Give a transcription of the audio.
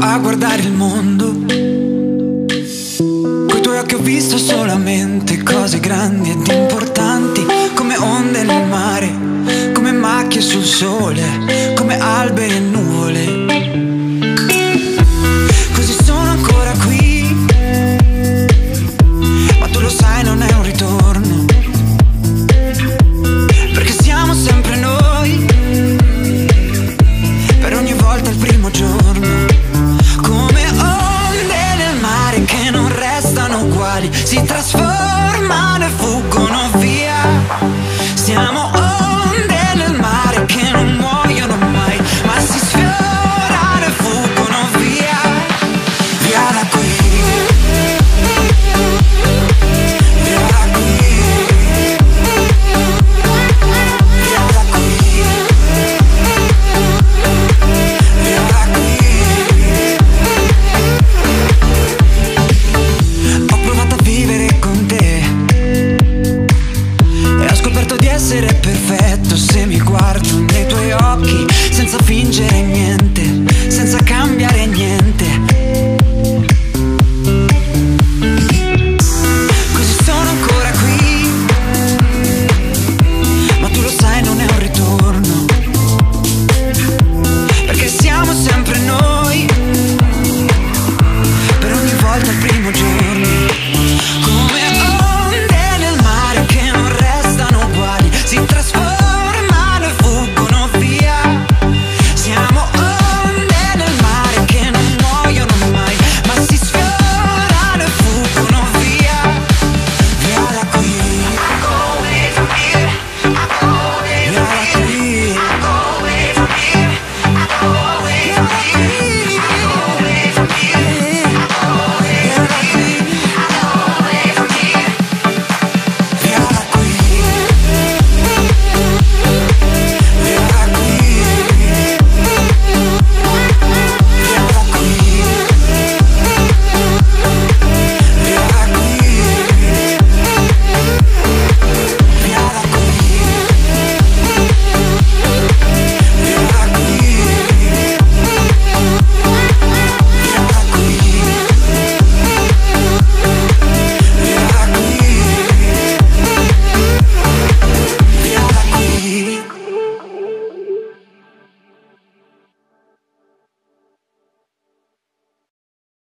a guardare il mondo. Coi tuoi occhi ho visto solamente cose grandi ed importanti. Si trasformano e fuggono via. Siamo Scoperto di essere perfetto. Se mi guardo nei tuoi occhi senza fingere niente.